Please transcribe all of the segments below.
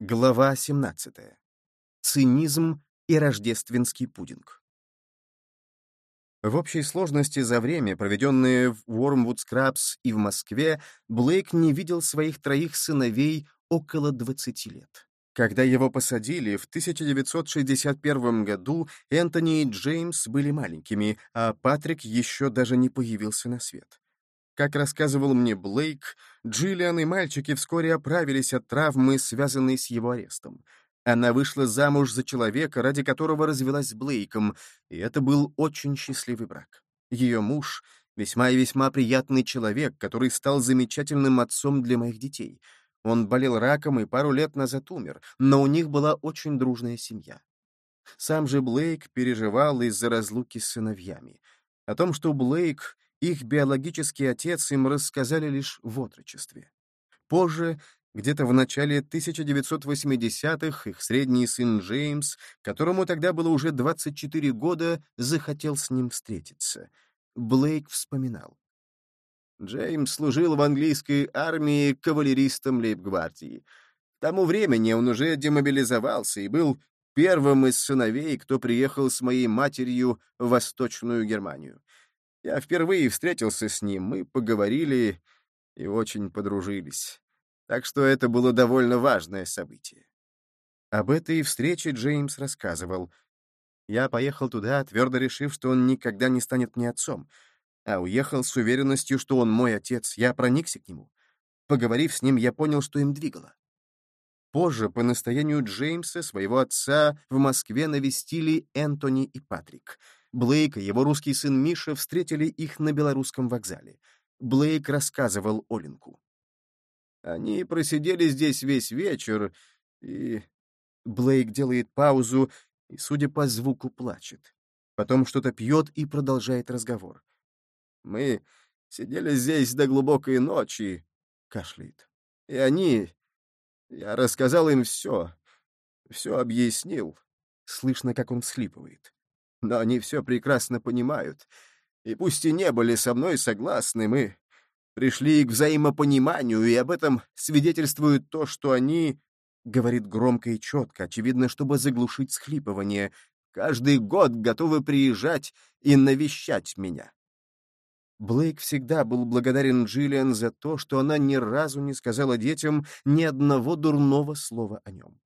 Глава 17. Цинизм и рождественский пудинг. В общей сложности за время, проведенное в Уормвуд Скрабс и в Москве, Блейк не видел своих троих сыновей около 20 лет. Когда его посадили, в 1961 году Энтони и Джеймс были маленькими, а Патрик еще даже не появился на свет. Как рассказывал мне Блейк, Джиллиан и мальчики вскоре оправились от травмы, связанной с его арестом. Она вышла замуж за человека, ради которого развелась с Блейком, и это был очень счастливый брак. Ее муж — весьма и весьма приятный человек, который стал замечательным отцом для моих детей. Он болел раком и пару лет назад умер, но у них была очень дружная семья. Сам же Блейк переживал из-за разлуки с сыновьями. О том, что Блейк их биологический отец им рассказали лишь в отрочестве. Позже, где-то в начале 1980-х, их средний сын Джеймс, которому тогда было уже 24 года, захотел с ним встретиться. Блейк вспоминал. Джеймс служил в английской армии кавалеристом лейб-гвардии. К тому времени он уже демобилизовался и был первым из сыновей, кто приехал с моей матерью в Восточную Германию. Я впервые встретился с ним, мы поговорили и очень подружились. Так что это было довольно важное событие. Об этой встрече Джеймс рассказывал. Я поехал туда, твердо решив, что он никогда не станет мне отцом, а уехал с уверенностью, что он мой отец. Я проникся к нему. Поговорив с ним, я понял, что им двигало. Позже, по настоянию Джеймса, своего отца в Москве навестили Энтони и Патрик — Блейк и его русский сын Миша встретили их на белорусском вокзале. Блейк рассказывал Оленку. Они просидели здесь весь вечер, и... Блейк делает паузу и, судя по звуку, плачет. Потом что-то пьет и продолжает разговор. «Мы сидели здесь до глубокой ночи», — кашляет. «И они... Я рассказал им все, все объяснил». Слышно, как он всхлипывает но они все прекрасно понимают. И пусть и не были со мной согласны, мы пришли к взаимопониманию, и об этом свидетельствует то, что они, — говорит громко и четко, очевидно, чтобы заглушить схлипывание, — каждый год готовы приезжать и навещать меня. Блейк всегда был благодарен Джиллиан за то, что она ни разу не сказала детям ни одного дурного слова о нем.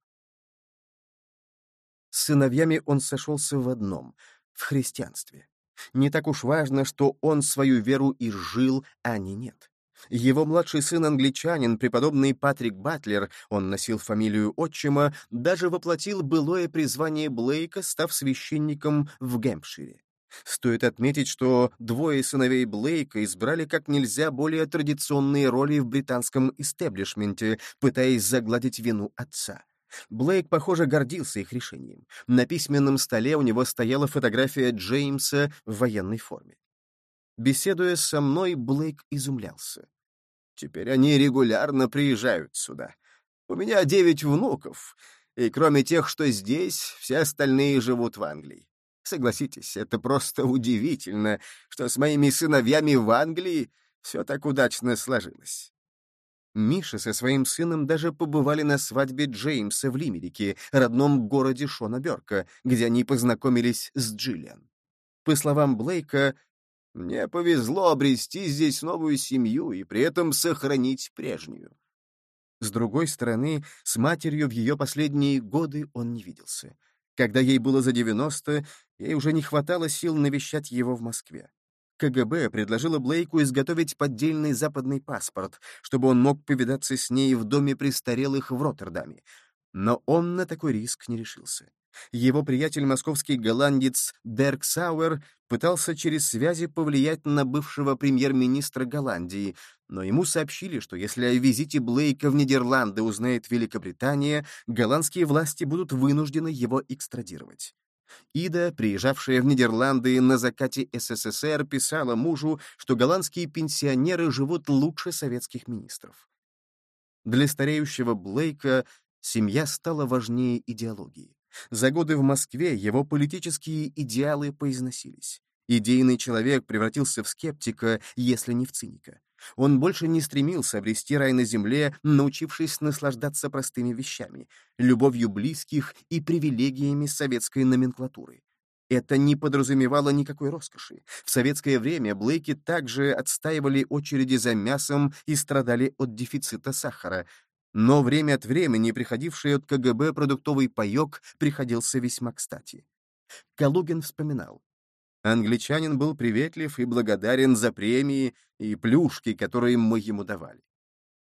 С сыновьями он сошелся в одном — в христианстве. Не так уж важно, что он свою веру изжил, а они нет. Его младший сын англичанин, преподобный Патрик Батлер, он носил фамилию отчима, даже воплотил былое призвание Блейка, став священником в Гэмпшире. Стоит отметить, что двое сыновей Блейка избрали как нельзя более традиционные роли в британском истеблишменте, пытаясь загладить вину отца. Блейк, похоже, гордился их решением. На письменном столе у него стояла фотография Джеймса в военной форме. Беседуя со мной, Блейк изумлялся. «Теперь они регулярно приезжают сюда. У меня девять внуков, и кроме тех, что здесь, все остальные живут в Англии. Согласитесь, это просто удивительно, что с моими сыновьями в Англии все так удачно сложилось. Миша со своим сыном даже побывали на свадьбе Джеймса в Лимерике, родном городе Шона Бёрка, где они познакомились с Джиллиан. По словам Блейка, «Мне повезло обрести здесь новую семью и при этом сохранить прежнюю». С другой стороны, с матерью в ее последние годы он не виделся. Когда ей было за 90, ей уже не хватало сил навещать его в Москве. КГБ предложила Блейку изготовить поддельный западный паспорт, чтобы он мог повидаться с ней в доме престарелых в Роттердаме. Но он на такой риск не решился. Его приятель, московский голландец Дерк Сауэр, пытался через связи повлиять на бывшего премьер-министра Голландии, но ему сообщили, что если о визите Блейка в Нидерланды узнает Великобритания, голландские власти будут вынуждены его экстрадировать. Ида, приезжавшая в Нидерланды на закате СССР, писала мужу, что голландские пенсионеры живут лучше советских министров. Для стареющего Блейка семья стала важнее идеологии. За годы в Москве его политические идеалы поизносились. Идейный человек превратился в скептика, если не в циника. Он больше не стремился обрести рай на земле, научившись наслаждаться простыми вещами, любовью близких и привилегиями советской номенклатуры. Это не подразумевало никакой роскоши. В советское время Блейки также отстаивали очереди за мясом и страдали от дефицита сахара. Но время от времени приходивший от КГБ продуктовый паёк приходился весьма кстати. Калугин вспоминал. Англичанин был приветлив и благодарен за премии и плюшки, которые мы ему давали.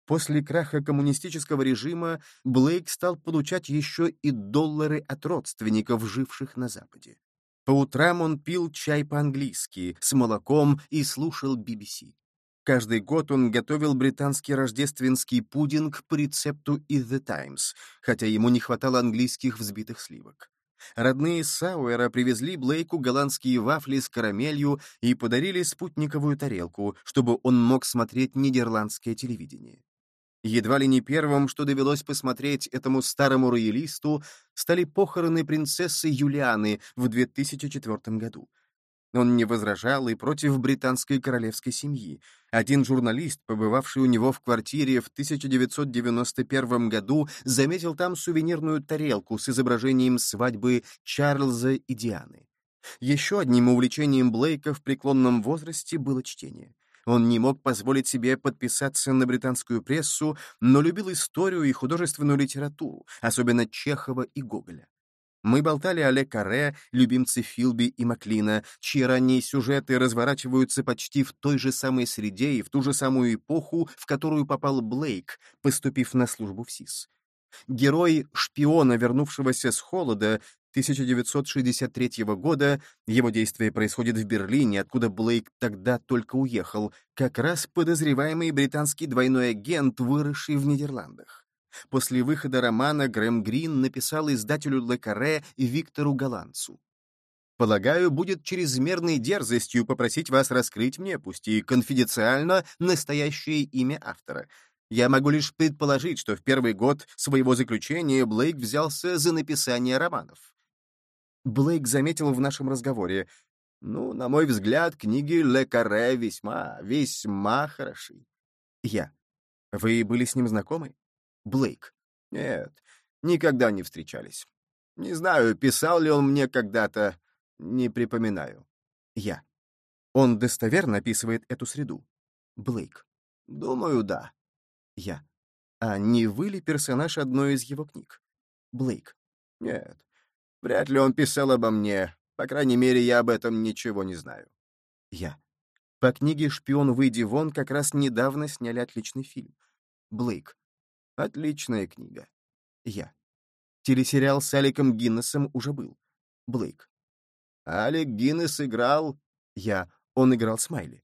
После краха коммунистического режима Блейк стал получать еще и доллары от родственников, живших на Западе. По утрам он пил чай по-английски, с молоком и слушал BBC. Каждый год он готовил британский рождественский пудинг по рецепту из The Times, хотя ему не хватало английских взбитых сливок. Родные Сауэра привезли Блейку голландские вафли с карамелью и подарили спутниковую тарелку, чтобы он мог смотреть нидерландское телевидение. Едва ли не первым, что довелось посмотреть этому старому роялисту, стали похороны принцессы Юлианы в 2004 году. Он не возражал и против британской королевской семьи. Один журналист, побывавший у него в квартире в 1991 году, заметил там сувенирную тарелку с изображением свадьбы Чарльза и Дианы. Еще одним увлечением Блейка в преклонном возрасте было чтение. Он не мог позволить себе подписаться на британскую прессу, но любил историю и художественную литературу, особенно Чехова и Гоголя. Мы болтали о Ле Карре, любимце Филби и Маклина, чьи ранние сюжеты разворачиваются почти в той же самой среде и в ту же самую эпоху, в которую попал Блейк, поступив на службу в СИС. Герой шпиона, вернувшегося с холода, 1963 года, его действие происходит в Берлине, откуда Блейк тогда только уехал, как раз подозреваемый британский двойной агент, выросший в Нидерландах. После выхода романа Грэм Грин написал издателю Ле Карре и Виктору Голландцу. «Полагаю, будет чрезмерной дерзостью попросить вас раскрыть мне, пусть и конфиденциально, настоящее имя автора. Я могу лишь предположить, что в первый год своего заключения Блейк взялся за написание романов. Блейк заметил в нашем разговоре. «Ну, на мой взгляд, книги Ле Карре весьма, весьма хороши». Я. «Вы были с ним знакомы?» Блейк. «Нет, никогда не встречались. Не знаю, писал ли он мне когда-то, не припоминаю». Я. «Он достоверно описывает эту среду?» Блейк. «Думаю, да». Я. «А не вы ли персонаж одной из его книг?» Блейк. «Нет, Вряд ли он писал обо мне. По крайней мере, я об этом ничего не знаю. Я. По книге «Шпион, выйди вон» как раз недавно сняли отличный фильм. Блейк. Отличная книга. Я. Телесериал с Аликом Гиннесом уже был. Блейк. Алик Гиннес играл... Я. Он играл Смайли.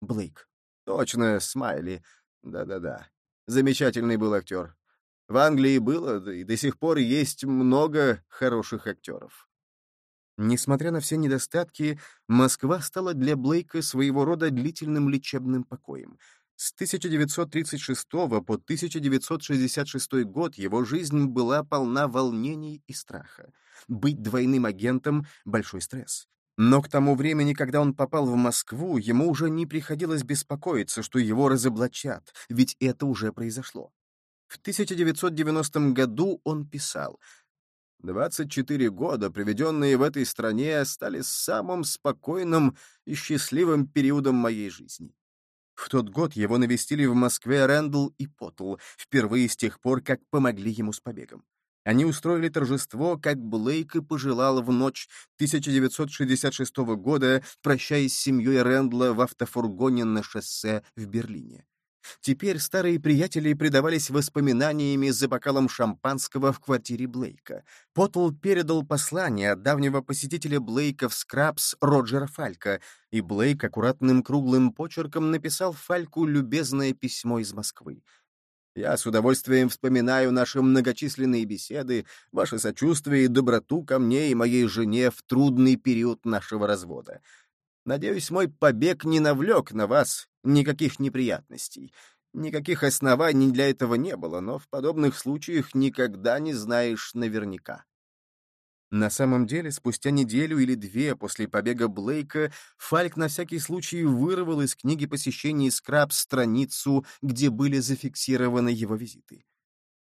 Блейк. Точно, Смайли. Да-да-да. Замечательный был актер. В Англии было, да и до сих пор есть много хороших актеров. Несмотря на все недостатки, Москва стала для Блейка своего рода длительным лечебным покоем. С 1936 по 1966 год его жизнь была полна волнений и страха. Быть двойным агентом — большой стресс. Но к тому времени, когда он попал в Москву, ему уже не приходилось беспокоиться, что его разоблачат, ведь это уже произошло. В 1990 году он писал «24 года, проведенные в этой стране, стали самым спокойным и счастливым периодом моей жизни». В тот год его навестили в Москве Рэндалл и Поттл, впервые с тех пор, как помогли ему с побегом. Они устроили торжество, как Блейк и пожелал в ночь 1966 года, прощаясь с семьей Рэндла в автофургоне на шоссе в Берлине. Теперь старые приятели предавались воспоминаниями за бокалом шампанского в квартире Блейка. Поттл передал послание от давнего посетителя Блейка в Скрабс Роджера Фалька, и Блейк аккуратным круглым почерком написал Фальку любезное письмо из Москвы. «Я с удовольствием вспоминаю наши многочисленные беседы, ваше сочувствие и доброту ко мне и моей жене в трудный период нашего развода. Надеюсь, мой побег не навлек на вас никаких неприятностей. Никаких оснований для этого не было, но в подобных случаях никогда не знаешь наверняка. На самом деле, спустя неделю или две после побега Блейка, Фальк на всякий случай вырвал из книги посещений Скраб страницу, где были зафиксированы его визиты.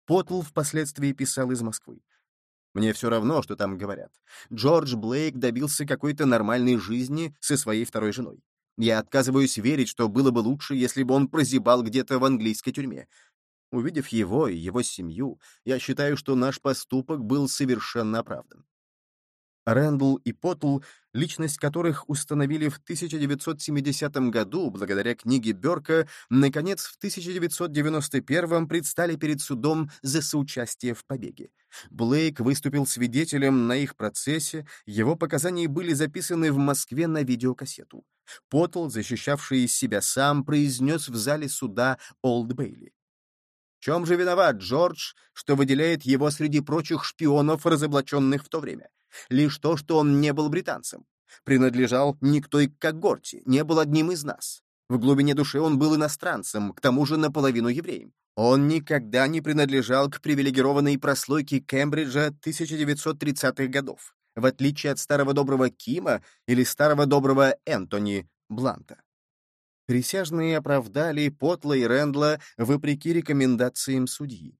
Потл впоследствии писал из Москвы. Мне все равно, что там говорят. Джордж Блейк добился какой-то нормальной жизни со своей второй женой. Я отказываюсь верить, что было бы лучше, если бы он прозябал где-то в английской тюрьме. Увидев его и его семью, я считаю, что наш поступок был совершенно оправдан. Рэндл и Поттл, личность которых установили в 1970 году благодаря книге Бёрка, наконец в 1991 предстали перед судом за соучастие в побеге. Блейк выступил свидетелем на их процессе, его показания были записаны в Москве на видеокассету. Поттл, защищавший себя сам, произнес в зале суда Олд Бейли. В чем же виноват Джордж, что выделяет его среди прочих шпионов, разоблаченных в то время? Лишь то, что он не был британцем. Принадлежал не к той когорте, не был одним из нас. В глубине души он был иностранцем, к тому же наполовину евреем. Он никогда не принадлежал к привилегированной прослойке Кембриджа 1930-х годов, в отличие от старого доброго Кима или старого доброго Энтони Бланта. Присяжные оправдали Потла и Рэндла вопреки рекомендациям судьи.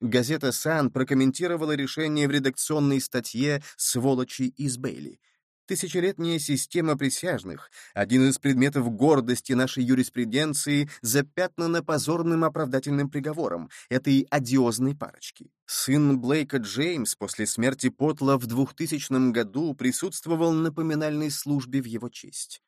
Газета «Сан» прокомментировала решение в редакционной статье «Сволочи из Бейли». Тысячелетняя система присяжных, один из предметов гордости нашей юриспруденции, запятнана позорным оправдательным приговором этой одиозной парочки. Сын Блейка Джеймс после смерти Потла в 2000 году присутствовал на поминальной службе в его честь.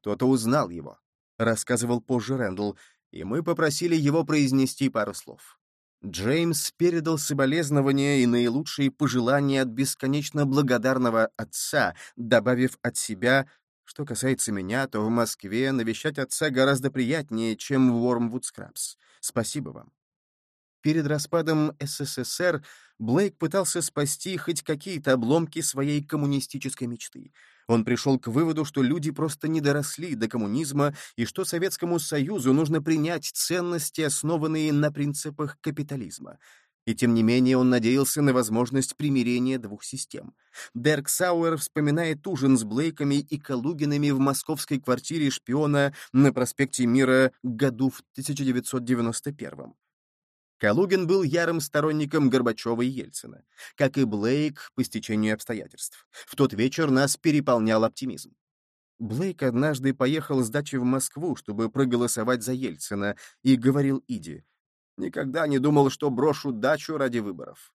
Кто-то узнал его, — рассказывал позже Рэндалл, и мы попросили его произнести пару слов. Джеймс передал соболезнования и наилучшие пожелания от бесконечно благодарного отца, добавив от себя, что касается меня, то в Москве навещать отца гораздо приятнее, чем в Уормвуд Скрабс. Спасибо вам. Перед распадом СССР Блейк пытался спасти хоть какие-то обломки своей коммунистической мечты. Он пришел к выводу, что люди просто не доросли до коммунизма и что Советскому Союзу нужно принять ценности, основанные на принципах капитализма. И тем не менее он надеялся на возможность примирения двух систем. Дерк Сауэр вспоминает ужин с Блейками и Калугинами в московской квартире шпиона на проспекте Мира году в 1991 Калугин был ярым сторонником Горбачева и Ельцина, как и Блейк по стечению обстоятельств. В тот вечер нас переполнял оптимизм. Блейк однажды поехал с дачи в Москву, чтобы проголосовать за Ельцина, и говорил Иди, «Никогда не думал, что брошу дачу ради выборов.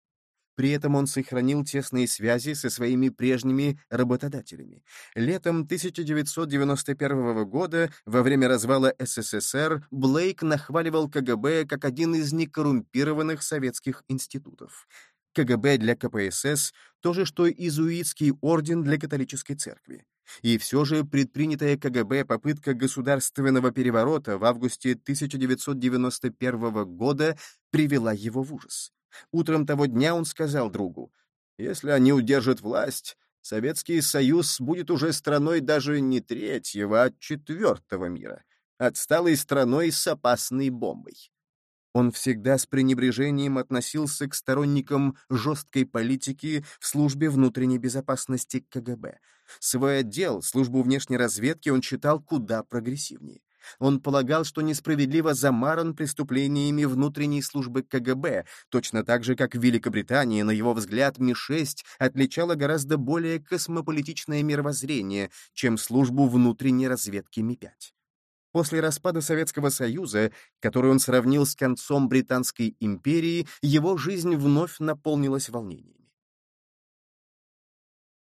При этом он сохранил тесные связи со своими прежними работодателями. Летом 1991 года, во время развала СССР, Блейк нахваливал КГБ как один из некоррумпированных советских институтов. КГБ для КПСС — то же, что изуитский орден для католической церкви. И все же предпринятая КГБ попытка государственного переворота в августе 1991 года привела его в ужас. Утром того дня он сказал другу, «Если они удержат власть, Советский Союз будет уже страной даже не третьего, а четвертого мира, отсталой страной с опасной бомбой». Он всегда с пренебрежением относился к сторонникам жесткой политики в службе внутренней безопасности КГБ. Свой отдел, службу внешней разведки, он считал куда прогрессивнее. Он полагал, что несправедливо замаран преступлениями внутренней службы КГБ, точно так же, как в Великобритании, на его взгляд, Ми-6 отличало гораздо более космополитичное мировоззрение, чем службу внутренней разведки Ми-5. После распада Советского Союза, который он сравнил с концом Британской империи, его жизнь вновь наполнилась волнениями.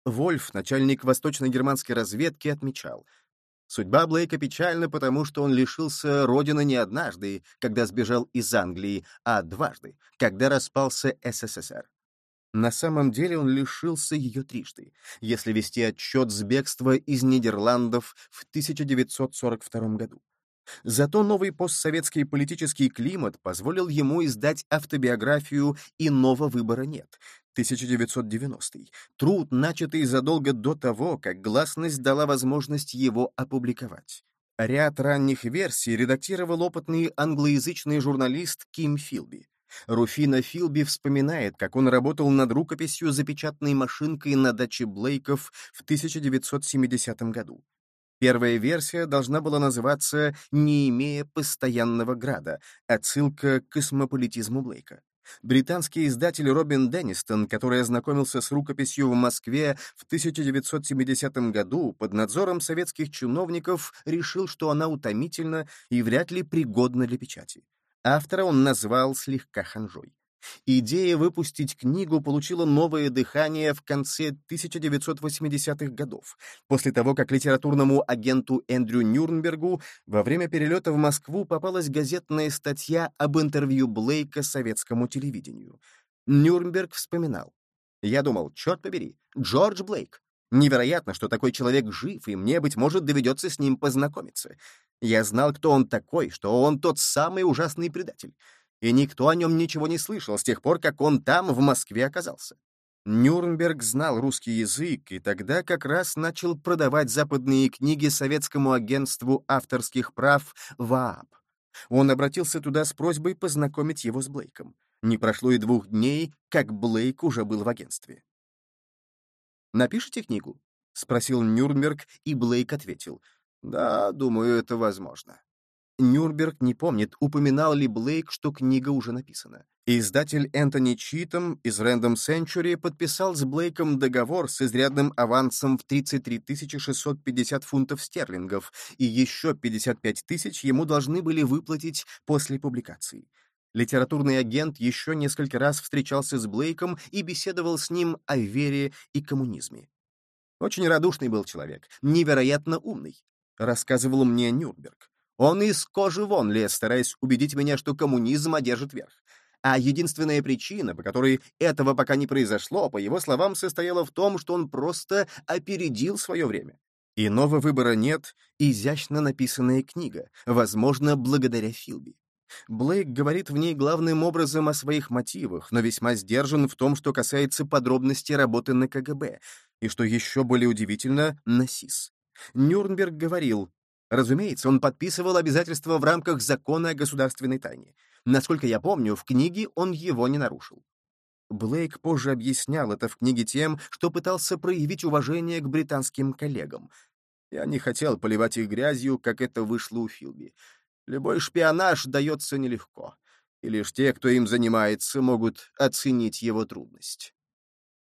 Вольф, начальник восточно-германской разведки, отмечал — Судьба Блейка печальна, потому что он лишился родины не однажды, когда сбежал из Англии, а дважды, когда распался СССР. На самом деле он лишился ее трижды, если вести отчет с бегства из Нидерландов в 1942 году. Зато новый постсоветский политический климат позволил ему издать автобиографию «Иного выбора нет», 1990 труд, начатый задолго до того, как гласность дала возможность его опубликовать. Ряд ранних версий редактировал опытный англоязычный журналист Ким Филби. Руфина Филби вспоминает, как он работал над рукописью запечатанной машинкой на даче Блейков в 1970 году. Первая версия должна была называться «Не имея постоянного града», отсылка к космополитизму Блейка. Британский издатель Робин Деннистон, который ознакомился с рукописью в Москве в 1970 году под надзором советских чиновников, решил, что она утомительна и вряд ли пригодна для печати. Автора он назвал слегка ханжой. Идея выпустить книгу получила новое дыхание в конце 1980-х годов, после того, как литературному агенту Эндрю Нюрнбергу во время перелета в Москву попалась газетная статья об интервью Блейка советскому телевидению. Нюрнберг вспоминал. «Я думал, черт побери, Джордж Блейк. Невероятно, что такой человек жив, и мне, быть может, доведется с ним познакомиться. Я знал, кто он такой, что он тот самый ужасный предатель и никто о нем ничего не слышал с тех пор, как он там, в Москве, оказался. Нюрнберг знал русский язык и тогда как раз начал продавать западные книги советскому агентству авторских прав ВААП. Он обратился туда с просьбой познакомить его с Блейком. Не прошло и двух дней, как Блейк уже был в агентстве. «Напишите книгу?» — спросил Нюрнберг, и Блейк ответил. «Да, думаю, это возможно». Нюрнберг не помнит, упоминал ли Блейк, что книга уже написана. Издатель Энтони Читом из Random Century подписал с Блейком договор с изрядным авансом в 33 650 фунтов стерлингов, и еще 55 тысяч ему должны были выплатить после публикации. Литературный агент еще несколько раз встречался с Блейком и беседовал с ним о вере и коммунизме. Очень радушный был человек, невероятно умный, рассказывал мне Нюрнберг. Он из кожи вон лез, стараясь убедить меня, что коммунизм одержит верх. А единственная причина, по которой этого пока не произошло, по его словам, состояла в том, что он просто опередил свое время. Иного выбора нет, изящно написанная книга, возможно, благодаря Филби. Блейк говорит в ней главным образом о своих мотивах, но весьма сдержан в том, что касается подробностей работы на КГБ, и, что еще более удивительно, на СИС. Нюрнберг говорил, Разумеется, он подписывал обязательства в рамках закона о государственной тайне. Насколько я помню, в книге он его не нарушил. Блейк позже объяснял это в книге тем, что пытался проявить уважение к британским коллегам. Я не хотел поливать их грязью, как это вышло у Филби. Любой шпионаж дается нелегко, и лишь те, кто им занимается, могут оценить его трудность.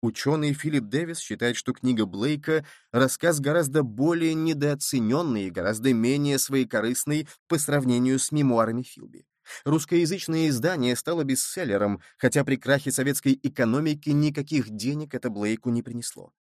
Ученый Филипп Дэвис считает, что книга Блейка — рассказ гораздо более недооцененный и гораздо менее своекорыстный по сравнению с мемуарами Филби. Русскоязычное издание стало бестселлером, хотя при крахе советской экономики никаких денег это Блейку не принесло.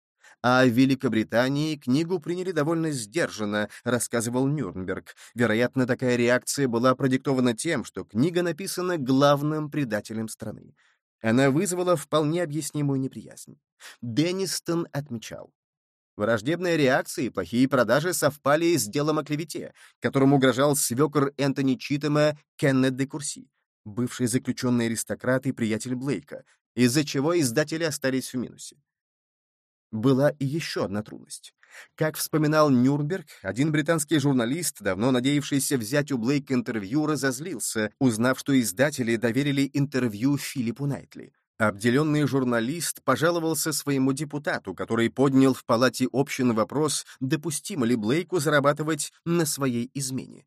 А в Великобритании книгу приняли довольно сдержанно, рассказывал Нюрнберг. Вероятно, такая реакция была продиктована тем, что книга написана главным предателем страны. Она вызвала вполне объяснимую неприязнь. Деннистон отмечал. Враждебные реакции и плохие продажи совпали с делом о клевете, которым угрожал свекор Энтони Читема Кеннет де Курси, бывший заключенный аристократ и приятель Блейка, из-за чего издатели остались в минусе. Была и еще одна трудность. Как вспоминал Нюрнберг, один британский журналист, давно надеявшийся взять у Блейка интервью, разозлился, узнав, что издатели доверили интервью Филиппу Найтли. Обделенный журналист пожаловался своему депутату, который поднял в палате общин вопрос, допустимо ли Блейку зарабатывать на своей измене.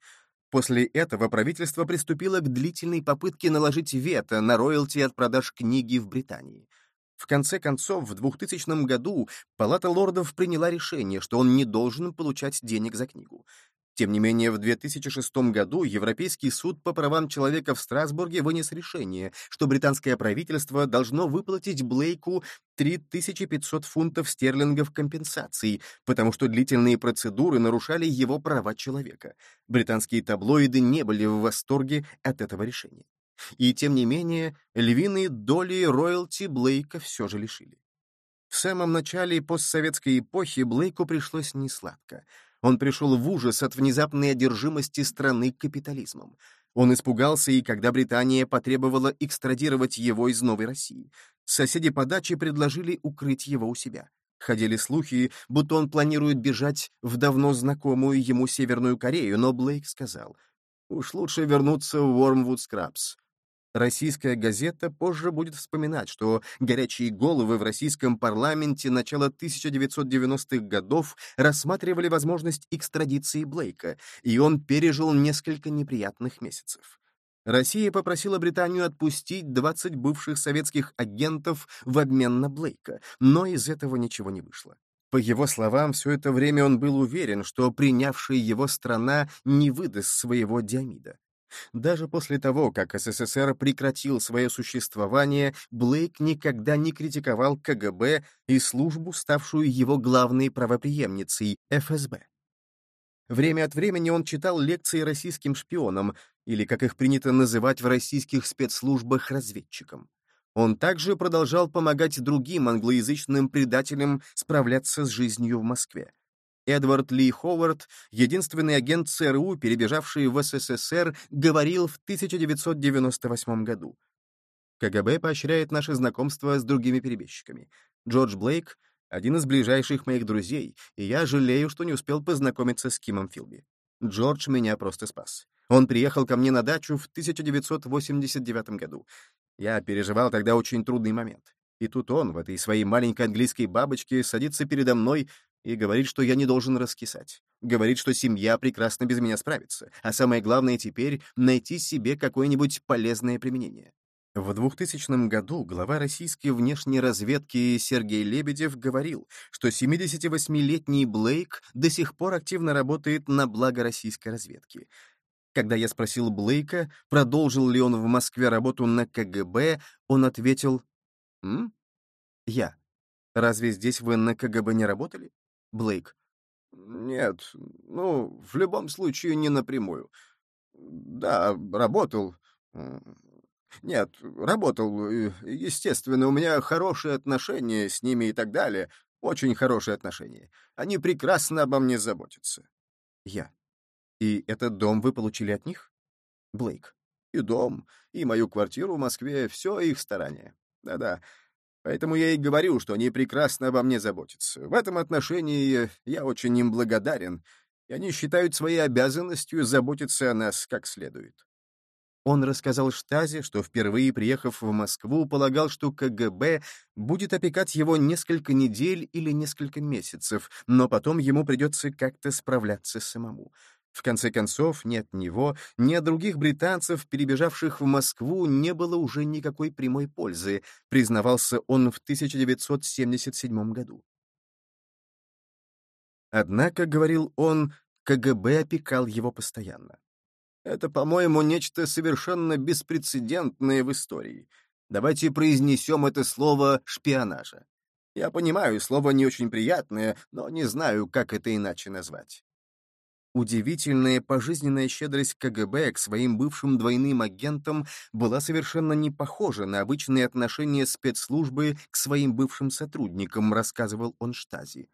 После этого правительство приступило к длительной попытке наложить вето на роялти от продаж книги в Британии. В конце концов, в 2000 году Палата лордов приняла решение, что он не должен получать денег за книгу. Тем не менее, в 2006 году Европейский суд по правам человека в Страсбурге вынес решение, что британское правительство должно выплатить Блейку 3500 фунтов стерлингов компенсаций, потому что длительные процедуры нарушали его права человека. Британские таблоиды не были в восторге от этого решения. И, тем не менее, львиные доли роялти Блейка все же лишили. В самом начале постсоветской эпохи Блейку пришлось несладко. Он пришел в ужас от внезапной одержимости страны капитализмом. Он испугался и когда Британия потребовала экстрадировать его из Новой России. Соседи по даче предложили укрыть его у себя. Ходили слухи, будто он планирует бежать в давно знакомую ему Северную Корею, но Блейк сказал, «Уж лучше вернуться в Уормвуд Скрабс. Российская газета позже будет вспоминать, что горячие головы в российском парламенте начала 1990-х годов рассматривали возможность экстрадиции Блейка, и он пережил несколько неприятных месяцев. Россия попросила Британию отпустить 20 бывших советских агентов в обмен на Блейка, но из этого ничего не вышло. По его словам, все это время он был уверен, что принявшая его страна не выдаст своего Диамида. Даже после того, как СССР прекратил свое существование, Блейк никогда не критиковал КГБ и службу, ставшую его главной правопреемницей — ФСБ. Время от времени он читал лекции российским шпионам, или, как их принято называть в российских спецслужбах, разведчикам. Он также продолжал помогать другим англоязычным предателям справляться с жизнью в Москве. Эдвард Ли Ховард, единственный агент ЦРУ, перебежавший в СССР, говорил в 1998 году. КГБ поощряет наше знакомство с другими перебежчиками. Джордж Блейк — один из ближайших моих друзей, и я жалею, что не успел познакомиться с Кимом Филби. Джордж меня просто спас. Он приехал ко мне на дачу в 1989 году. Я переживал тогда очень трудный момент. И тут он, в этой своей маленькой английской бабочке, садится передо мной и говорит, что я не должен раскисать. Говорит, что семья прекрасно без меня справится, а самое главное теперь — найти себе какое-нибудь полезное применение. В 2000 году глава российской внешней разведки Сергей Лебедев говорил, что 78-летний Блейк до сих пор активно работает на благо российской разведки. Когда я спросил Блейка, продолжил ли он в Москве работу на КГБ, он ответил «М? Я. Разве здесь вы на КГБ не работали?» Блейк. «Нет, ну, в любом случае не напрямую. Да, работал. Нет, работал. Естественно, у меня хорошие отношения с ними и так далее. Очень хорошие отношения. Они прекрасно обо мне заботятся». Я. «И этот дом вы получили от них?» Блейк. «И дом, и мою квартиру в Москве — все их старания. Да-да, Поэтому я и говорю, что они прекрасно обо мне заботятся. В этом отношении я очень им благодарен, и они считают своей обязанностью заботиться о нас как следует. Он рассказал Штазе, что впервые приехав в Москву, полагал, что КГБ будет опекать его несколько недель или несколько месяцев, но потом ему придется как-то справляться самому. В конце концов, ни от него, ни от других британцев, перебежавших в Москву, не было уже никакой прямой пользы, признавался он в 1977 году. Однако, говорил он, КГБ опекал его постоянно. Это, по-моему, нечто совершенно беспрецедентное в истории. Давайте произнесем это слово «шпионажа». Я понимаю, слово не очень приятное, но не знаю, как это иначе назвать. Удивительная пожизненная щедрость КГБ к своим бывшим двойным агентам была совершенно не похожа на обычные отношения спецслужбы к своим бывшим сотрудникам, рассказывал он Штази.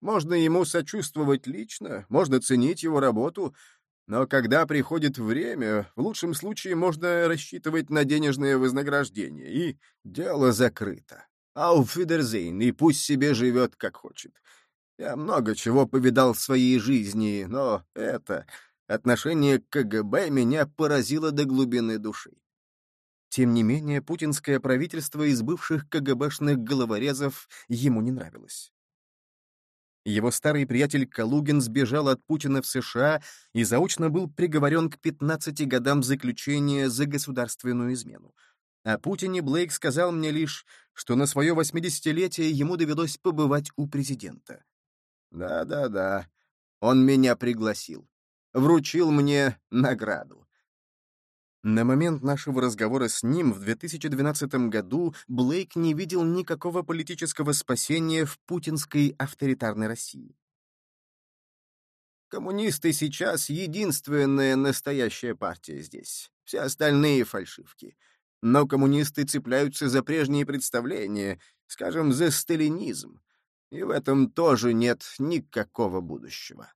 Можно ему сочувствовать лично, можно ценить его работу, но когда приходит время, в лучшем случае можно рассчитывать на денежное вознаграждение, и дело закрыто. Ауфидерзейн, и пусть себе живет как хочет. Я много чего повидал в своей жизни, но это отношение к КГБ меня поразило до глубины души. Тем не менее, путинское правительство из бывших КГБшных головорезов ему не нравилось. Его старый приятель Калугин сбежал от Путина в США и заочно был приговорен к 15 годам заключения за государственную измену. О Путине Блейк сказал мне лишь, что на свое 80-летие ему довелось побывать у президента. Да-да-да, он меня пригласил. Вручил мне награду. На момент нашего разговора с ним в 2012 году Блейк не видел никакого политического спасения в путинской авторитарной России. Коммунисты сейчас единственная настоящая партия здесь. Все остальные — фальшивки. Но коммунисты цепляются за прежние представления, скажем, за сталинизм. И в этом тоже нет никакого будущего.